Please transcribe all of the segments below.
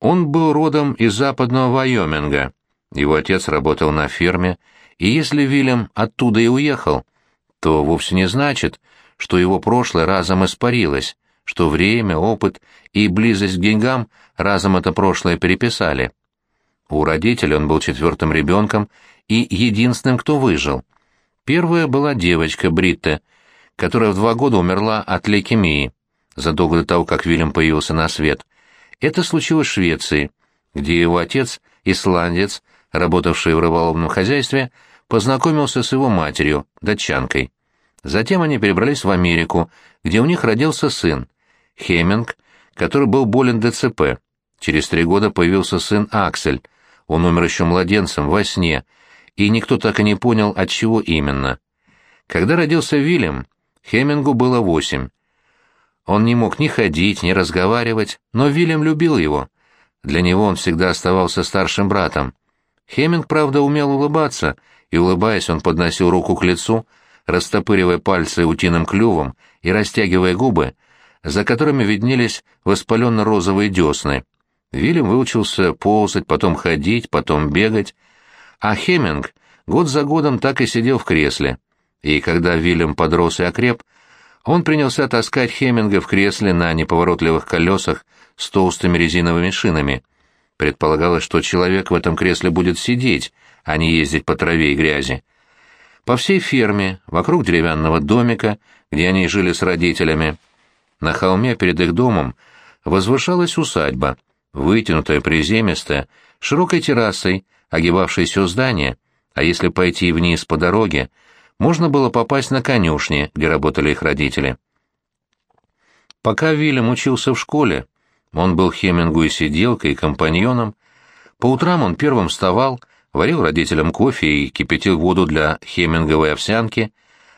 Он был родом из западного Вайоминга. Его отец работал на ферме, и если Вильям оттуда и уехал, то вовсе не значит, что его прошлое разом испарилось, что время, опыт и близость к деньгам разом это прошлое переписали. У родителей он был четвертым ребенком и единственным, кто выжил. Первая была девочка Бритта, которая в два года умерла от лейкемии, задолго до того, как Вильям появился на свет. Это случилось в Швеции, где его отец, исландец, работавший в рыболовном хозяйстве, познакомился с его матерью, датчанкой. Затем они перебрались в Америку, где у них родился сын, Хеминг, который был болен ДЦП. Через три года появился сын Аксель, он умер еще младенцем, во сне, и никто так и не понял, от чего именно. Когда родился Вильям, Хемингу было восемь. Он не мог ни ходить, ни разговаривать, но Вильям любил его. Для него он всегда оставался старшим братом. Хеминг, правда, умел улыбаться, и, улыбаясь, он подносил руку к лицу, растопыривая пальцы утиным клювом и растягивая губы, за которыми виднелись воспаленно-розовые десны. Вильям выучился ползать, потом ходить, потом бегать, а Хеминг год за годом так и сидел в кресле. И когда Вильям подрос и окреп, он принялся таскать Хеминга в кресле на неповоротливых колесах с толстыми резиновыми шинами. Предполагалось, что человек в этом кресле будет сидеть, а не ездить по траве и грязи. По всей ферме, вокруг деревянного домика, где они жили с родителями, на холме перед их домом возвышалась усадьба, вытянутая, приземистая, широкой террасой, огибавшей все здание, а если пойти вниз по дороге, можно было попасть на конюшни, где работали их родители. Пока Вильям учился в школе, он был Хемингу и сиделкой, и компаньоном. По утрам он первым вставал, варил родителям кофе и кипятил воду для хеминговой овсянки,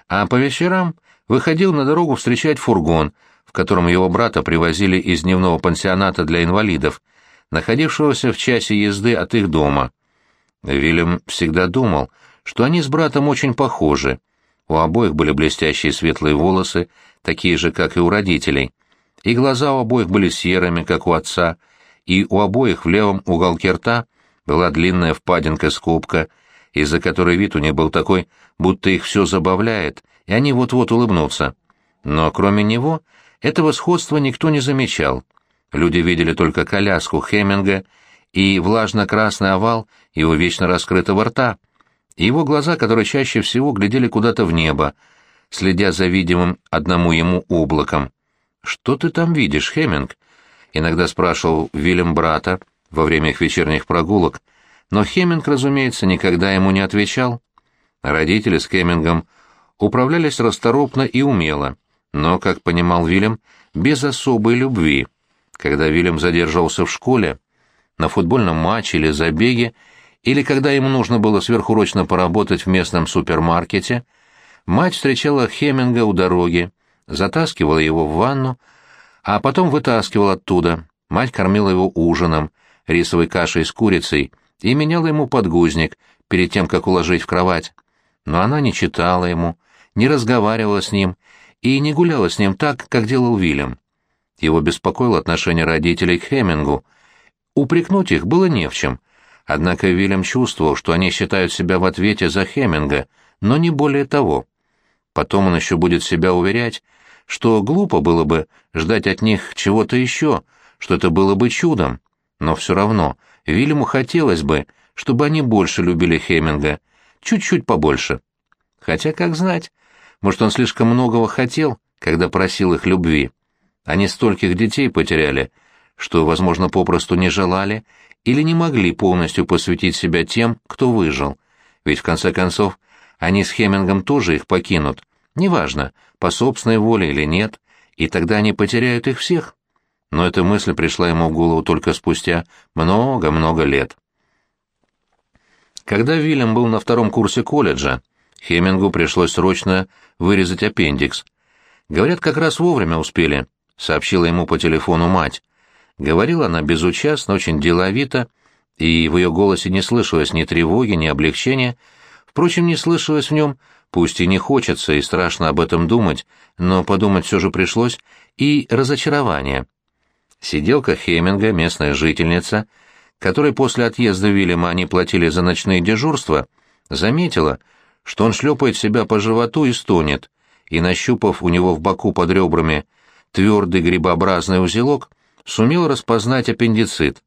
а по вечерам выходил на дорогу встречать фургон, в котором его брата привозили из дневного пансионата для инвалидов, находившегося в часе езды от их дома. Вильям всегда думал, что они с братом очень похожи. У обоих были блестящие светлые волосы, такие же, как и у родителей. И глаза у обоих были серыми, как у отца, и у обоих в левом уголке рта была длинная впадинка-скобка, из-за которой вид у них был такой, будто их все забавляет, и они вот-вот улыбнутся. Но кроме него этого сходства никто не замечал. Люди видели только коляску Хеминга и влажно-красный овал его вечно раскрытого рта, и его глаза, которые чаще всего глядели куда-то в небо, следя за видимым одному ему облаком. «Что ты там видишь, Хеминг?» — иногда спрашивал Вильям брата во время их вечерних прогулок, но Хеминг, разумеется, никогда ему не отвечал. Родители с Хемингом управлялись расторопно и умело — но, как понимал Вильям, без особой любви. Когда Вильям задерживался в школе, на футбольном матче или забеге, или когда ему нужно было сверхурочно поработать в местном супермаркете, мать встречала Хеминга у дороги, затаскивала его в ванну, а потом вытаскивала оттуда. Мать кормила его ужином, рисовой кашей с курицей и меняла ему подгузник перед тем, как уложить в кровать. Но она не читала ему, не разговаривала с ним и не гуляла с ним так, как делал Вильям. Его беспокоило отношение родителей к Хемингу. Упрекнуть их было не в чем. Однако Вильям чувствовал, что они считают себя в ответе за Хеминга, но не более того. Потом он еще будет себя уверять, что глупо было бы ждать от них чего-то еще, что это было бы чудом. Но все равно Вильяму хотелось бы, чтобы они больше любили Хеминга, чуть-чуть побольше. Хотя, как знать, может, он слишком многого хотел, когда просил их любви. Они стольких детей потеряли, что, возможно, попросту не желали или не могли полностью посвятить себя тем, кто выжил. Ведь, в конце концов, они с Хемингом тоже их покинут. Неважно, по собственной воле или нет, и тогда они потеряют их всех. Но эта мысль пришла ему в голову только спустя много-много лет. Когда Вильям был на втором курсе колледжа, Хемингу пришлось срочно вырезать аппендикс. Говорят, как раз вовремя успели, сообщила ему по телефону мать. Говорила она безучастно, очень деловито, и в ее голосе не слышалось ни тревоги, ни облегчения. Впрочем, не слышалось в нем, пусть и не хочется, и страшно об этом думать, но подумать все же пришлось, и разочарование. Сиделка Хеминга, местная жительница, которой после отъезда Вильяма они платили за ночные дежурства, заметила, что он шлепает себя по животу и стонет, и, нащупав у него в боку под ребрами твердый грибообразный узелок, сумел распознать аппендицит.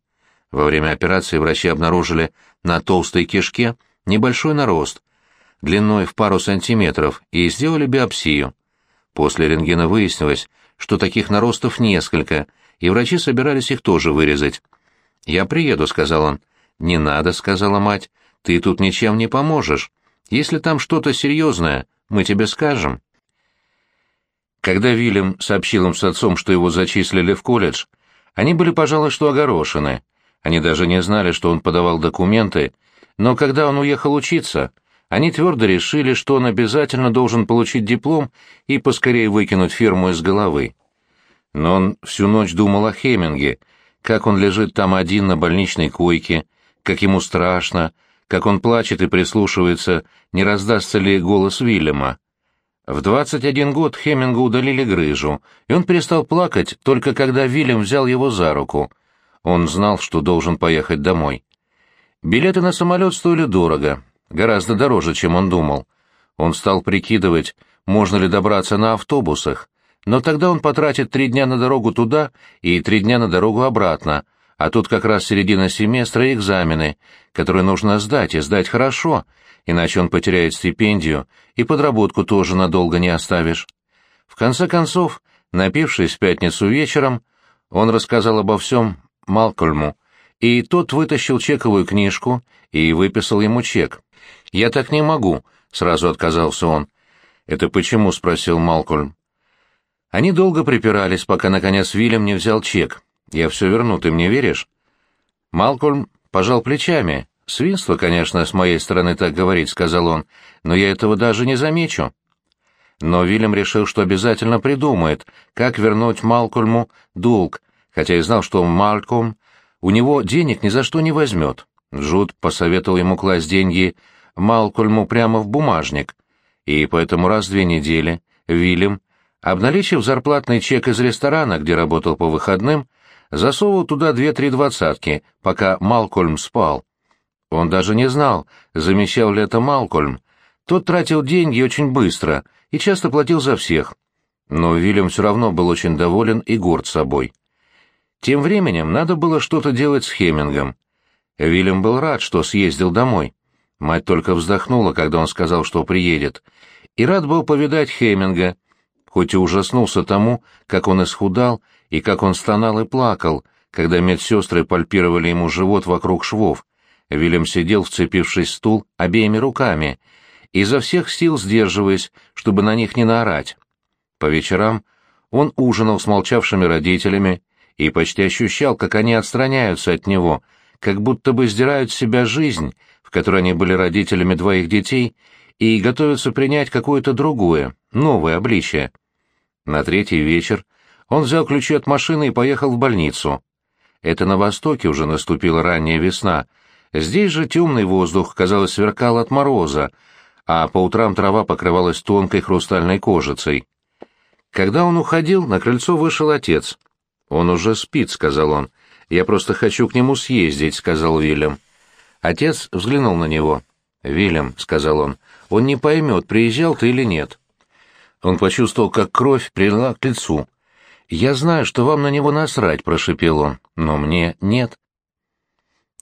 Во время операции врачи обнаружили на толстой кишке небольшой нарост, длиной в пару сантиметров, и сделали биопсию. После рентгена выяснилось, что таких наростов несколько, и врачи собирались их тоже вырезать. «Я приеду», — сказал он. «Не надо», — сказала мать, — «ты тут ничем не поможешь. Если там что-то серьезное, мы тебе скажем». Когда Вильям сообщил им с отцом, что его зачислили в колледж, они были, пожалуй, что огорошены. Они даже не знали, что он подавал документы, но когда он уехал учиться, они твердо решили, что он обязательно должен получить диплом и поскорее выкинуть фирму из головы. Но он всю ночь думал о Хеминге, как он лежит там один на больничной койке, как ему страшно, как он плачет и прислушивается, не раздастся ли голос Вильяма. В 21 год Хемингу удалили грыжу, и он перестал плакать только когда Вильям взял его за руку. Он знал, что должен поехать домой. Билеты на самолет стоили дорого, гораздо дороже, чем он думал. Он стал прикидывать, можно ли добраться на автобусах, но тогда он потратит три дня на дорогу туда и три дня на дорогу обратно, а тут как раз середина семестра и экзамены, которые нужно сдать, и сдать хорошо, иначе он потеряет стипендию, и подработку тоже надолго не оставишь. В конце концов, напившись в пятницу вечером, он рассказал обо всем Малкольму, и тот вытащил чековую книжку и выписал ему чек. «Я так не могу», — сразу отказался он. «Это почему?» — спросил Малкольм. Они долго припирались, пока, наконец, Вильям не взял чек. «Я все верну, ты мне веришь?» Малкольм пожал плечами. «Свинство, конечно, с моей стороны так говорить», — сказал он, — «но я этого даже не замечу». Но Вильям решил, что обязательно придумает, как вернуть Малкольму долг, хотя и знал, что Малкольм у него денег ни за что не возьмет. Джуд посоветовал ему класть деньги Малкольму прямо в бумажник, и поэтому раз в две недели Вильям, обналичив зарплатный чек из ресторана, где работал по выходным, засовывал туда две-три двадцатки, пока Малкольм спал. Он даже не знал, замещал ли это Малкольм. Тот тратил деньги очень быстро и часто платил за всех. Но Вильям все равно был очень доволен и горд собой. Тем временем надо было что-то делать с Хемингом. Вильям был рад, что съездил домой. Мать только вздохнула, когда он сказал, что приедет, и рад был повидать Хеминга, хоть и ужаснулся тому, как он исхудал и как он стонал и плакал, когда медсестры пальпировали ему живот вокруг швов. Вильям сидел, вцепившись в стул обеими руками, изо всех сил сдерживаясь, чтобы на них не наорать. По вечерам он ужинал с молчавшими родителями и почти ощущал, как они отстраняются от него, как будто бы сдирают с себя жизнь, в которой они были родителями двоих детей, и готовятся принять какое-то другое, новое обличие. На третий вечер он взял ключи от машины и поехал в больницу. Это на востоке уже наступила ранняя весна. Здесь же темный воздух, казалось, сверкал от мороза, а по утрам трава покрывалась тонкой хрустальной кожицей. Когда он уходил, на крыльцо вышел отец. «Он уже спит», — сказал он. «Я просто хочу к нему съездить», — сказал Вильям. Отец взглянул на него. «Вильям», — сказал он, — «он не поймет, приезжал ты или нет». Он почувствовал, как кровь прилила к лицу. «Я знаю, что вам на него насрать», — прошепел он, — «но мне нет».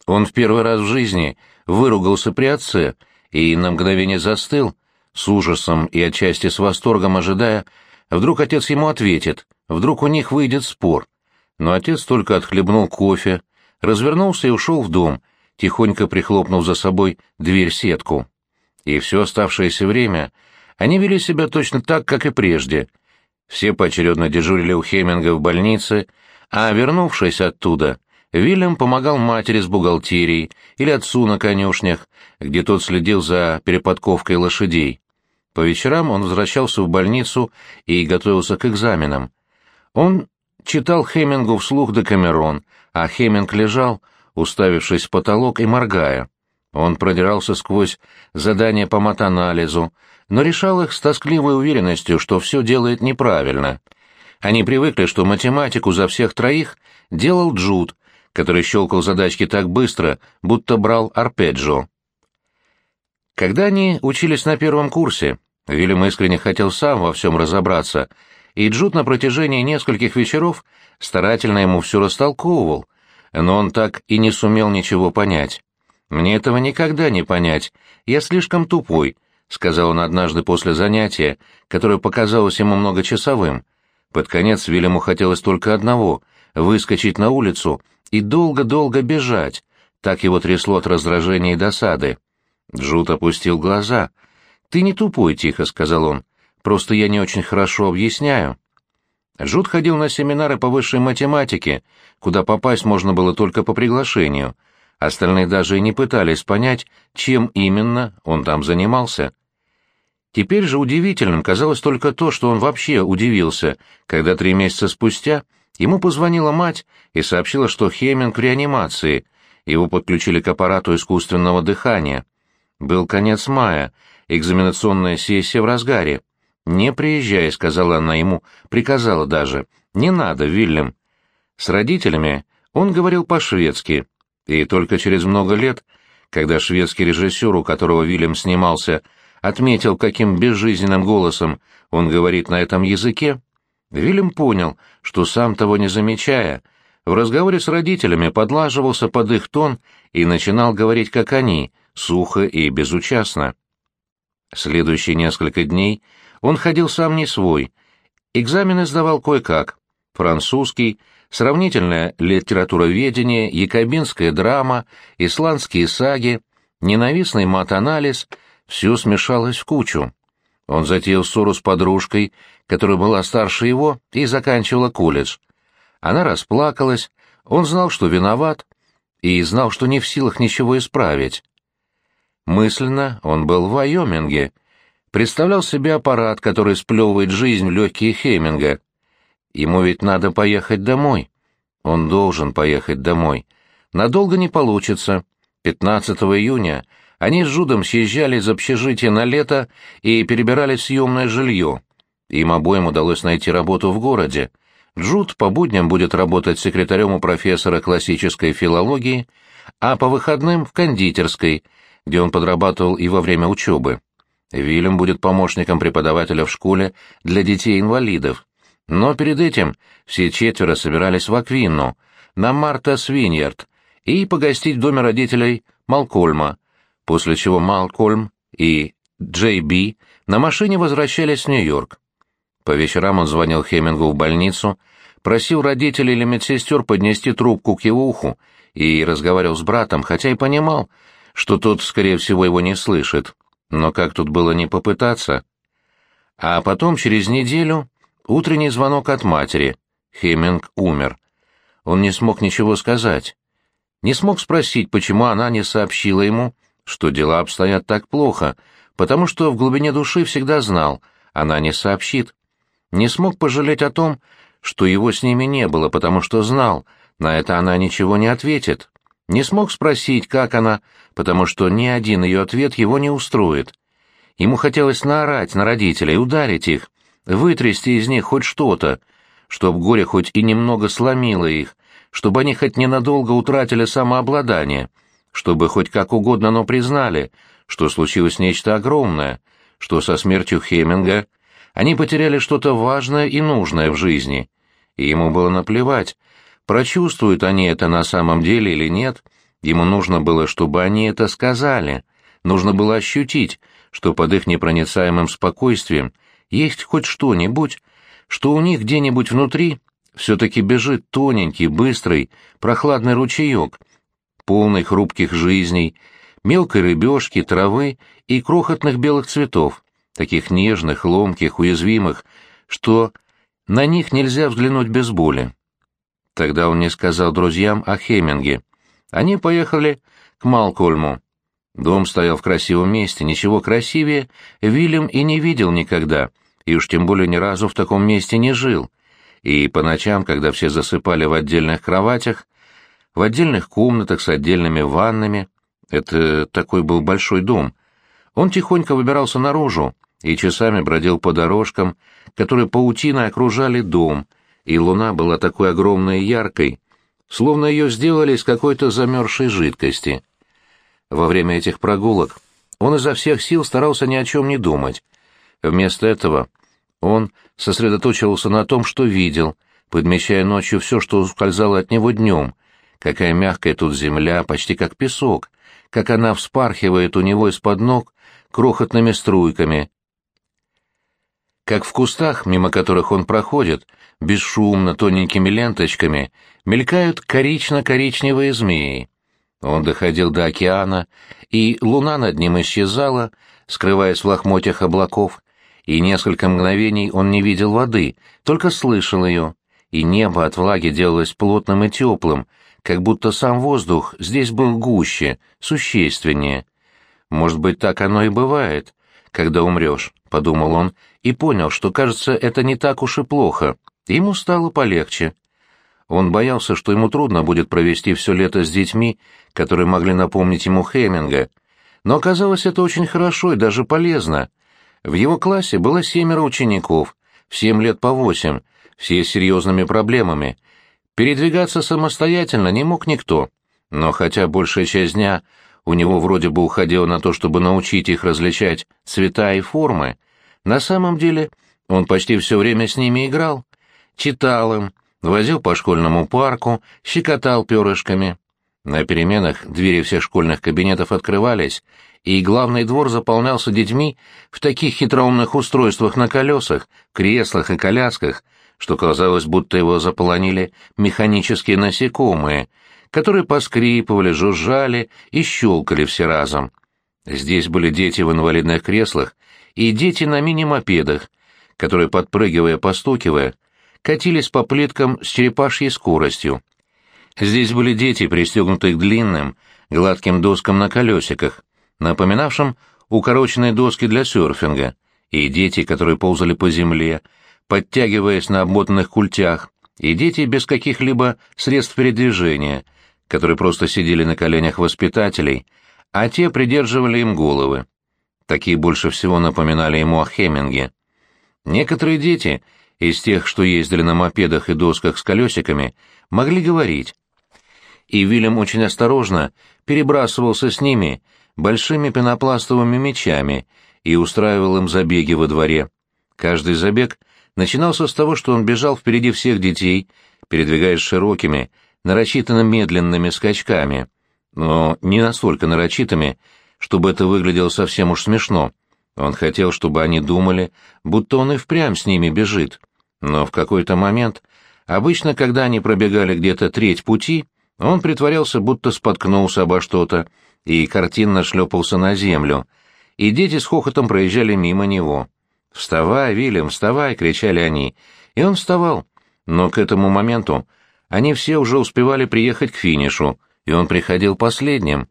Он в первый раз в жизни выругался при отце и на мгновение застыл, с ужасом и отчасти с восторгом ожидая, вдруг отец ему ответит, вдруг у них выйдет спор. Но отец только отхлебнул кофе, развернулся и ушел в дом, тихонько прихлопнув за собой дверь-сетку. И все оставшееся время они вели себя точно так, как и прежде — все поочередно дежурили у Хеминга в больнице, а, вернувшись оттуда, Вильям помогал матери с бухгалтерией или отцу на конюшнях, где тот следил за переподковкой лошадей. По вечерам он возвращался в больницу и готовился к экзаменам. Он читал Хемингу вслух Декамерон, а Хеминг лежал, уставившись в потолок и моргая. Он продирался сквозь задания по матанализу, но решал их с тоскливой уверенностью, что все делает неправильно. Они привыкли, что математику за всех троих делал Джуд, который щелкал задачки так быстро, будто брал арпеджио. Когда они учились на первом курсе, Вильям искренне хотел сам во всем разобраться, и Джуд на протяжении нескольких вечеров старательно ему все растолковывал, но он так и не сумел ничего понять. «Мне этого никогда не понять. Я слишком тупой», — сказал он однажды после занятия, которое показалось ему многочасовым. Под конец Вильяму хотелось только одного — выскочить на улицу и долго-долго бежать. Так его трясло от раздражения и досады. Джуд опустил глаза. «Ты не тупой», — тихо сказал он. «Просто я не очень хорошо объясняю». Джуд ходил на семинары по высшей математике, куда попасть можно было только по приглашению — Остальные даже и не пытались понять, чем именно он там занимался. Теперь же удивительным казалось только то, что он вообще удивился, когда три месяца спустя ему позвонила мать и сообщила, что Хеминг в реанимации, его подключили к аппарату искусственного дыхания. Был конец мая, экзаменационная сессия в разгаре. «Не приезжай», — сказала она ему, приказала даже. «Не надо, Вильям». С родителями он говорил по-шведски, и только через много лет, когда шведский режиссер, у которого Вильям снимался, отметил, каким безжизненным голосом он говорит на этом языке, Вильям понял, что сам того не замечая, в разговоре с родителями подлаживался под их тон и начинал говорить как они, сухо и безучастно. Следующие несколько дней он ходил сам не свой. Экзамены сдавал кое-как. Французский, сравнительное литературоведение, якобинская драма, исландские саги, ненавистный мат-анализ — все смешалось в кучу. Он затеял ссору с подружкой, которая была старше его и заканчивала колледж. Она расплакалась, он знал, что виноват, и знал, что не в силах ничего исправить. Мысленно он был в Вайоминге, представлял себе аппарат, который сплевывает жизнь в легкие Хеминга — Ему ведь надо поехать домой. Он должен поехать домой. Надолго не получится. 15 июня они с Жудом съезжали из общежития на лето и перебирали съемное жилье. Им обоим удалось найти работу в городе. Джуд по будням будет работать секретарем у профессора классической филологии, а по выходным — в кондитерской, где он подрабатывал и во время учебы. Вильям будет помощником преподавателя в школе для детей-инвалидов. Но перед этим все четверо собирались в Аквинну, на Марта Свиньярд, и погостить в доме родителей Малкольма, после чего Малкольм и Джей Би на машине возвращались в Нью-Йорк. По вечерам он звонил Хемингу в больницу, просил родителей или медсестер поднести трубку к его уху и разговаривал с братом, хотя и понимал, что тот, скорее всего, его не слышит. Но как тут было не попытаться? А потом, через неделю, Утренний звонок от матери. Хеминг умер. Он не смог ничего сказать. Не смог спросить, почему она не сообщила ему, что дела обстоят так плохо, потому что в глубине души всегда знал, она не сообщит. Не смог пожалеть о том, что его с ними не было, потому что знал, на это она ничего не ответит. Не смог спросить, как она, потому что ни один ее ответ его не устроит. Ему хотелось наорать на родителей, ударить их, вытрясти из них хоть что-то, чтоб горе хоть и немного сломило их, чтобы они хоть ненадолго утратили самообладание, чтобы хоть как угодно, но признали, что случилось нечто огромное, что со смертью Хеминга они потеряли что-то важное и нужное в жизни, и ему было наплевать, прочувствуют они это на самом деле или нет, ему нужно было, чтобы они это сказали, нужно было ощутить, что под их непроницаемым спокойствием есть хоть что-нибудь, что у них где-нибудь внутри все-таки бежит тоненький, быстрый, прохладный ручеек, полный хрупких жизней, мелкой рыбешки, травы и крохотных белых цветов, таких нежных, ломких, уязвимых, что на них нельзя взглянуть без боли. Тогда он не сказал друзьям о Хеминге. Они поехали к Малкольму. Дом стоял в красивом месте, ничего красивее Вильям и не видел никогда — и уж тем более ни разу в таком месте не жил. И по ночам, когда все засыпали в отдельных кроватях, в отдельных комнатах с отдельными ваннами, это такой был большой дом, он тихонько выбирался наружу и часами бродил по дорожкам, которые паутиной окружали дом, и луна была такой огромной и яркой, словно ее сделали из какой-то замерзшей жидкости. Во время этих прогулок он изо всех сил старался ни о чем не думать. Вместо этого он сосредоточивался на том, что видел, подмечая ночью все, что ускользало от него днем, какая мягкая тут земля, почти как песок, как она вспархивает у него из-под ног крохотными струйками, как в кустах, мимо которых он проходит, бесшумно, тоненькими ленточками, мелькают корично-коричневые змеи. Он доходил до океана, и луна над ним исчезала, скрываясь в лохмотьях облаков, и несколько мгновений он не видел воды, только слышал ее, и небо от влаги делалось плотным и теплым, как будто сам воздух здесь был гуще, существеннее. Может быть, так оно и бывает, когда умрешь, — подумал он, и понял, что, кажется, это не так уж и плохо. Ему стало полегче. Он боялся, что ему трудно будет провести все лето с детьми, которые могли напомнить ему Хеминга. Но оказалось это очень хорошо и даже полезно. В его классе было семеро учеников, в семь лет по восемь, все с серьезными проблемами. Передвигаться самостоятельно не мог никто. Но хотя большая часть дня у него вроде бы уходила на то, чтобы научить их различать цвета и формы, на самом деле он почти все время с ними играл, читал им, возил по школьному парку, щекотал перышками. На переменах двери всех школьных кабинетов открывались, и главный двор заполнялся детьми в таких хитроумных устройствах на колесах, креслах и колясках, что казалось, будто его заполонили механические насекомые, которые поскрипывали, жужжали и щелкали все разом. Здесь были дети в инвалидных креслах и дети на мини-мопедах, которые, подпрыгивая, постукивая, катились по плиткам с черепашьей скоростью. Здесь были дети, пристегнутые к длинным, гладким доскам на колесиках, напоминавшим укороченные доски для серфинга, и дети, которые ползали по земле, подтягиваясь на обмотанных культях, и дети без каких-либо средств передвижения, которые просто сидели на коленях воспитателей, а те придерживали им головы. Такие больше всего напоминали ему о Хеминге. Некоторые дети, из тех, что ездили на мопедах и досках с колесиками, могли говорить. И Вильям очень осторожно перебрасывался с ними большими пенопластовыми мечами и устраивал им забеги во дворе. Каждый забег начинался с того, что он бежал впереди всех детей, передвигаясь широкими, нарочито медленными скачками, но не настолько нарочитыми, чтобы это выглядело совсем уж смешно. Он хотел, чтобы они думали, будто он и впрямь с ними бежит. Но в какой-то момент, обычно, когда они пробегали где-то треть пути, он притворялся, будто споткнулся обо что-то, и картинно шлепался на землю, и дети с хохотом проезжали мимо него. «Вставай, Вильям, вставай!» — кричали они, и он вставал. Но к этому моменту они все уже успевали приехать к финишу, и он приходил последним.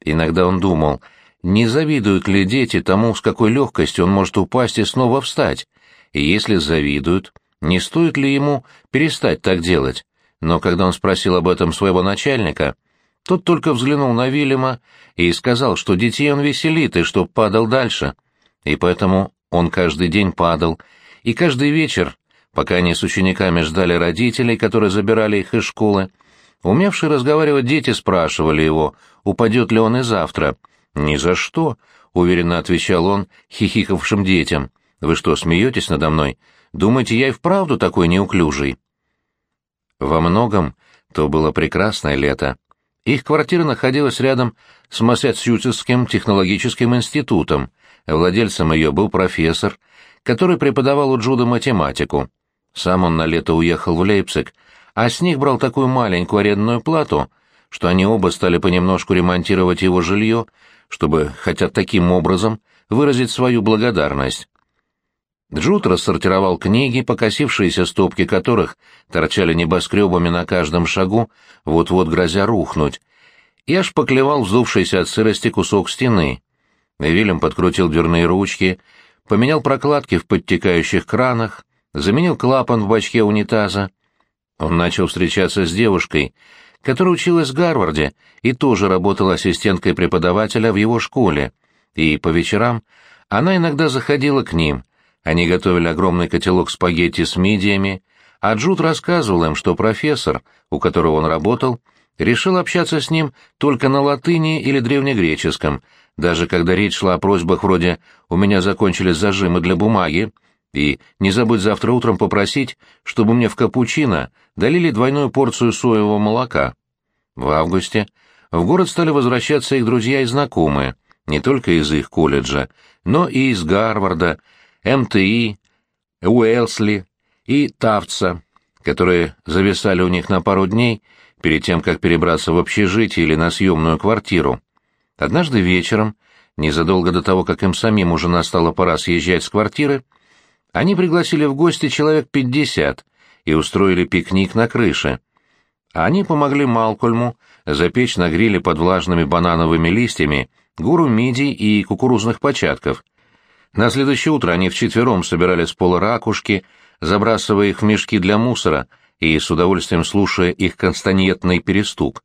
Иногда он думал, не завидуют ли дети тому, с какой легкостью он может упасть и снова встать, и если завидуют, не стоит ли ему перестать так делать. Но когда он спросил об этом своего начальника, тот только взглянул на Вильяма и сказал, что детей он веселит и что падал дальше. И поэтому он каждый день падал, и каждый вечер, пока они с учениками ждали родителей, которые забирали их из школы, умевшие разговаривать дети спрашивали его, упадет ли он и завтра. «Ни за что», — уверенно отвечал он хихикавшим детям. «Вы что, смеетесь надо мной? Думаете, я и вправду такой неуклюжий?» Во многом то было прекрасное лето. Их квартира находилась рядом с Массачусетским технологическим институтом. Владельцем ее был профессор, который преподавал у Джуда математику. Сам он на лето уехал в Лейпциг, а с них брал такую маленькую арендную плату, что они оба стали понемножку ремонтировать его жилье, чтобы хотя таким образом выразить свою благодарность. Джуд рассортировал книги, покосившиеся стопки которых торчали небоскребами на каждом шагу, вот-вот грозя рухнуть, аж поклевал вздувшийся от сырости кусок стены. Вильям подкрутил дверные ручки, поменял прокладки в подтекающих кранах, заменил клапан в бачке унитаза. Он начал встречаться с девушкой, которая училась в Гарварде и тоже работала ассистенткой преподавателя в его школе, и по вечерам она иногда заходила к ним. Они готовили огромный котелок спагетти с мидиями, а Джуд рассказывал им, что профессор, у которого он работал, решил общаться с ним только на латыни или древнегреческом, даже когда речь шла о просьбах вроде «у меня закончились зажимы для бумаги», и «не забудь завтра утром попросить, чтобы мне в капучино долили двойную порцию соевого молока». В августе в город стали возвращаться их друзья и знакомые, не только из их колледжа, но и из Гарварда, МТИ, Уэлсли и Тавца, которые зависали у них на пару дней перед тем, как перебраться в общежитие или на съемную квартиру. Однажды вечером, незадолго до того, как им самим уже настала пора съезжать с квартиры, они пригласили в гости человек пятьдесят и устроили пикник на крыше. Они помогли Малкольму запечь на гриле под влажными банановыми листьями гуру мидий и кукурузных початков. На следующее утро они вчетвером собирали с пола ракушки, забрасывая их в мешки для мусора и с удовольствием слушая их констаньетный перестук.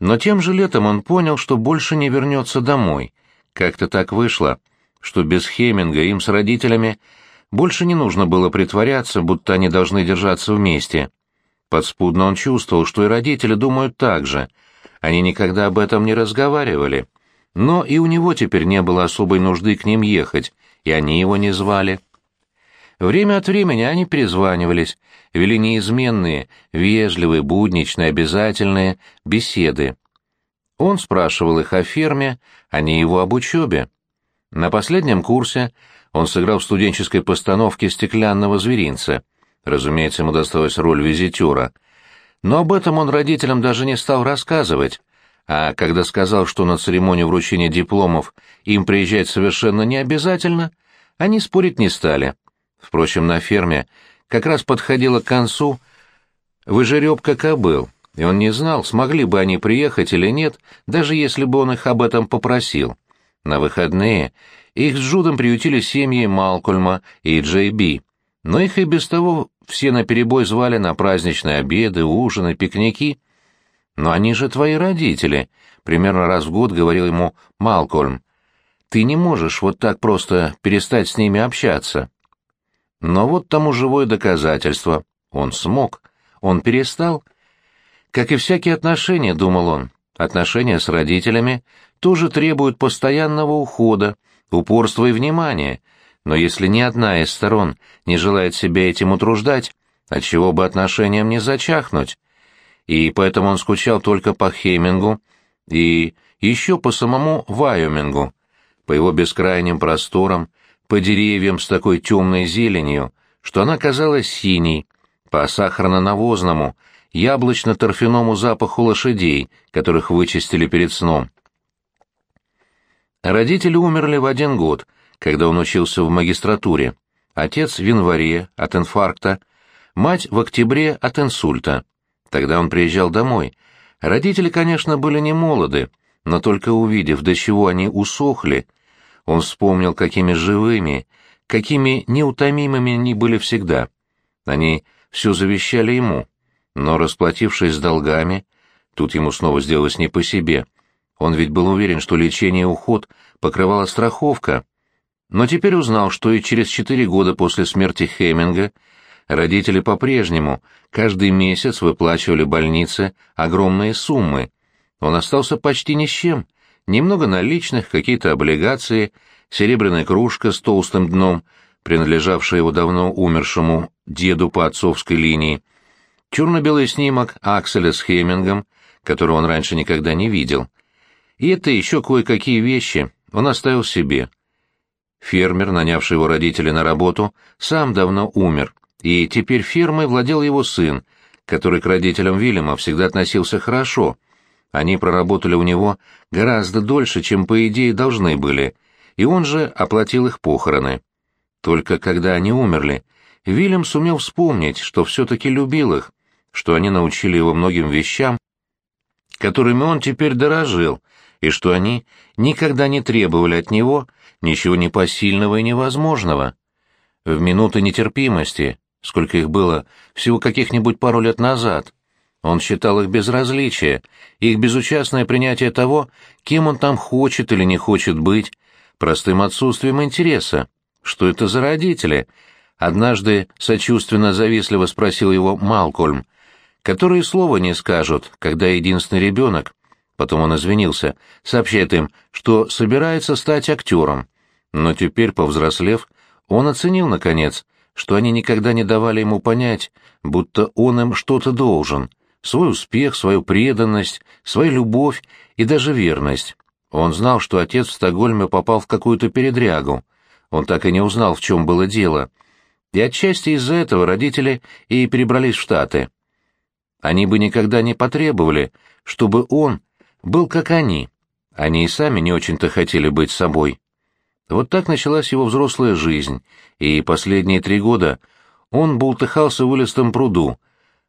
Но тем же летом он понял, что больше не вернется домой. Как-то так вышло, что без Хеминга им с родителями больше не нужно было притворяться, будто они должны держаться вместе. Подспудно он чувствовал, что и родители думают так же. Они никогда об этом не разговаривали. Но и у него теперь не было особой нужды к ним ехать, и они его не звали. Время от времени они перезванивались, вели неизменные, вежливые, будничные, обязательные беседы. Он спрашивал их о ферме, а не его об учебе. На последнем курсе он сыграл в студенческой постановке «Стеклянного зверинца». Разумеется, ему досталась роль визитера. Но об этом он родителям даже не стал рассказывать. А когда сказал, что на церемонию вручения дипломов им приезжать совершенно не обязательно, они спорить не стали. Впрочем, на ферме как раз подходила к концу выжеребка кобыл, и он не знал, смогли бы они приехать или нет, даже если бы он их об этом попросил. На выходные их с Джудом приютили семьи Малкольма и Джей Би, но их и без того все наперебой звали на праздничные обеды, ужины, пикники. «Но они же твои родители», — примерно раз в год говорил ему Малкольм. «Ты не можешь вот так просто перестать с ними общаться». Но вот тому живое доказательство. Он смог. Он перестал. Как и всякие отношения, думал он, отношения с родителями тоже требуют постоянного ухода, упорства и внимания, но если ни одна из сторон не желает себя этим утруждать, отчего бы отношениям не зачахнуть? И поэтому он скучал только по Хеймингу и еще по самому Вайомингу, по его бескрайним просторам, по деревьям с такой темной зеленью, что она казалась синей, по сахарно-навозному, яблочно-торфяному запаху лошадей, которых вычистили перед сном. Родители умерли в один год, когда он учился в магистратуре. Отец в январе от инфаркта, мать в октябре от инсульта. Тогда он приезжал домой. Родители, конечно, были не молоды, но только увидев, до чего они усохли, он вспомнил, какими живыми, какими неутомимыми они были всегда. Они все завещали ему, но, расплатившись с долгами, тут ему снова сделалось не по себе. Он ведь был уверен, что лечение и уход покрывала страховка. Но теперь узнал, что и через четыре года после смерти Хеминга родители по-прежнему каждый месяц выплачивали больнице огромные суммы. Он остался почти ни с чем — немного наличных, какие-то облигации, серебряная кружка с толстым дном, принадлежавшая его давно умершему деду по отцовской линии, черно-белый снимок Акселя с Хемингом, которого он раньше никогда не видел. И это еще кое-какие вещи он оставил себе. Фермер, нанявший его родителей на работу, сам давно умер, и теперь фермой владел его сын, который к родителям Вильяма всегда относился хорошо — они проработали у него гораздо дольше, чем по идее должны были, и он же оплатил их похороны. Только когда они умерли, Вильям сумел вспомнить, что все-таки любил их, что они научили его многим вещам, которыми он теперь дорожил, и что они никогда не требовали от него ничего непосильного и невозможного. В минуты нетерпимости, сколько их было, всего каких-нибудь пару лет назад, он считал их безразличие, их безучастное принятие того, кем он там хочет или не хочет быть, простым отсутствием интереса. Что это за родители? однажды сочувственно завистливо спросил его Малкольм, которые слова не скажут, когда единственный ребенок, потом он извинился, сообщает им, что собирается стать актером. Но теперь, повзрослев, он оценил, наконец, что они никогда не давали ему понять, будто он им что-то должен, свой успех, свою преданность, свою любовь и даже верность. Он знал, что отец в Стокгольме попал в какую-то передрягу. Он так и не узнал, в чем было дело. И отчасти из-за этого родители и перебрались в Штаты. Они бы никогда не потребовали, чтобы он был как они. Они и сами не очень-то хотели быть собой. Вот так началась его взрослая жизнь, и последние три года он бултыхался в улистом пруду,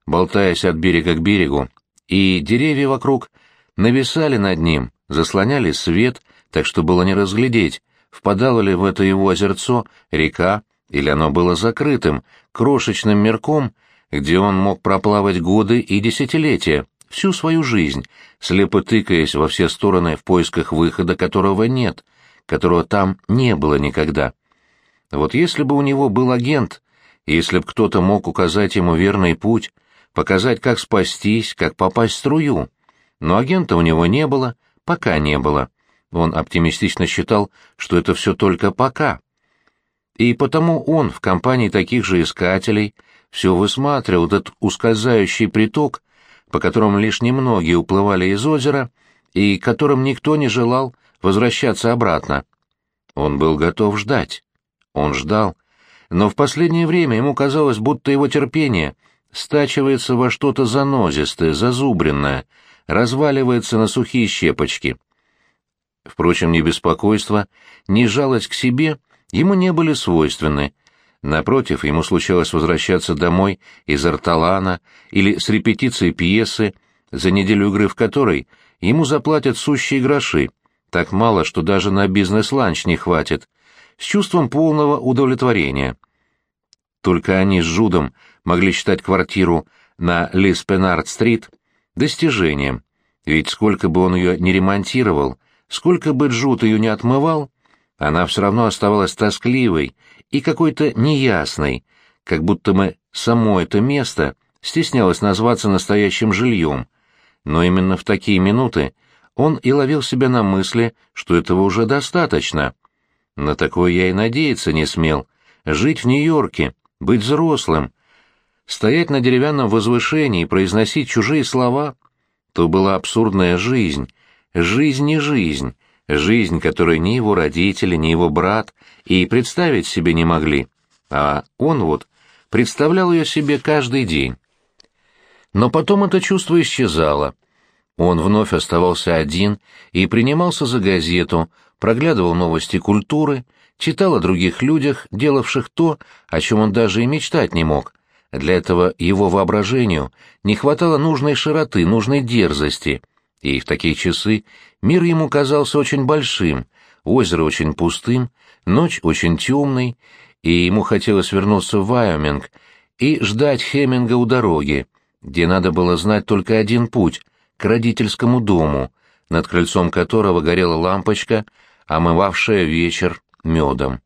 болтаясь от берега к берегу, и деревья вокруг нависали над ним, заслоняли свет, так что было не разглядеть, впадало ли в это его озерцо река, или оно было закрытым, крошечным мерком, где он мог проплавать годы и десятилетия, всю свою жизнь, слепо тыкаясь во все стороны в поисках выхода, которого нет, которого там не было никогда. Вот если бы у него был агент, если бы кто-то мог указать ему верный путь, показать, как спастись, как попасть в струю. Но агента у него не было, пока не было. Он оптимистично считал, что это все только пока. И потому он в компании таких же искателей все высматривал этот ускользающий приток, по которому лишь немногие уплывали из озера и которым никто не желал возвращаться обратно. Он был готов ждать. Он ждал. Но в последнее время ему казалось, будто его терпение стачивается во что-то занозистое, зазубренное, разваливается на сухие щепочки. Впрочем, ни беспокойство, ни жалость к себе ему не были свойственны. Напротив, ему случалось возвращаться домой из Арталана или с репетиции пьесы, за неделю игры в которой ему заплатят сущие гроши, так мало, что даже на бизнес-ланч не хватит, с чувством полного удовлетворения. Только они с Жудом могли считать квартиру на Лиспенард-стрит достижением, ведь сколько бы он ее не ремонтировал, сколько бы Джуд ее не отмывал, она все равно оставалась тоскливой и какой-то неясной, как будто мы само это место стеснялось назваться настоящим жильем. Но именно в такие минуты он и ловил себя на мысли, что этого уже достаточно. На такое я и надеяться не смел. Жить в Нью-Йорке, быть взрослым, стоять на деревянном возвышении и произносить чужие слова — то была абсурдная жизнь, жизнь не жизнь, жизнь, которой ни его родители, ни его брат и представить себе не могли. А он вот представлял ее себе каждый день. Но потом это чувство исчезало — он вновь оставался один и принимался за газету, проглядывал новости культуры, читал о других людях, делавших то, о чем он даже и мечтать не мог. Для этого его воображению не хватало нужной широты, нужной дерзости. И в такие часы мир ему казался очень большим, озеро очень пустым, ночь очень темной, и ему хотелось вернуться в Вайоминг и ждать Хеминга у дороги, где надо было знать только один путь к родительскому дому, над крыльцом которого горела лампочка, омывавшая вечер медом.